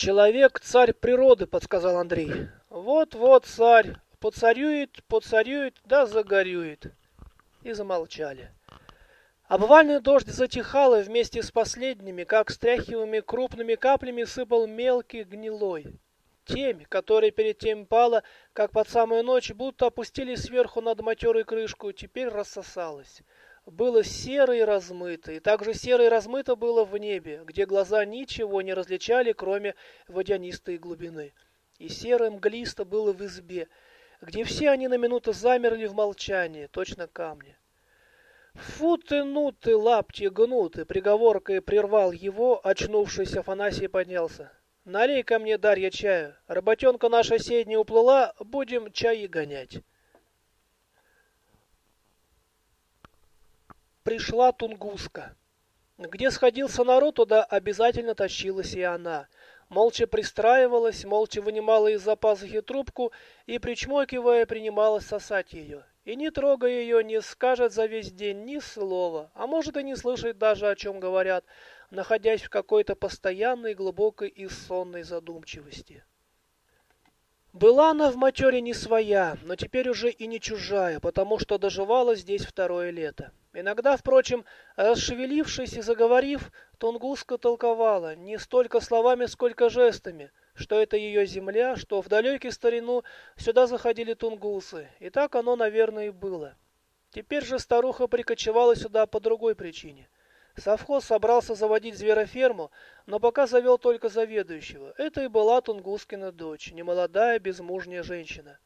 «Человек — царь природы», — подсказал Андрей. «Вот-вот царь, поцарюет, поцарюет, да загорюет». И замолчали. Обвальный дождь затихал, и вместе с последними, как стряхиваемыми крупными каплями, сыпал мелкий гнилой. Темь, которая перед тем пала, как под самую ночь, будто опустились сверху над матерой крышку, теперь рассосалась. Было серо и размыто, и также серо и размыто было в небе, где глаза ничего не различали, кроме водянистой глубины. И серо мглисто было в избе, где все они на минуту замерли в молчании, точно камни. «Фу ты, ну ты, лапти гнуты!» Приговоркой прервал его, очнувшись, Афанасий поднялся. «Налей ко мне, Дарья, чаю. Работенка наша седня уплыла, будем чаи гонять». Пришла Тунгуска. Где сходился народ, туда обязательно тащилась и она. Молча пристраивалась, молча вынимала из-за пазухи трубку и, причмокивая, принималась сосать ее. И не трогая ее, не скажет за весь день ни слова, а может и не слышать даже, о чем говорят, находясь в какой-то постоянной, глубокой и сонной задумчивости. Была она в матере не своя, но теперь уже и не чужая, потому что доживала здесь второе лето. Иногда, впрочем, расшевелившись и заговорив, Тунгуска толковала не столько словами, сколько жестами, что это ее земля, что в далекий старину сюда заходили тунгусы, и так оно, наверное, и было. Теперь же старуха прикочевала сюда по другой причине. Совхоз собрался заводить звероферму, но пока завел только заведующего. Это и была Тунгускина дочь, немолодая безмужняя женщина.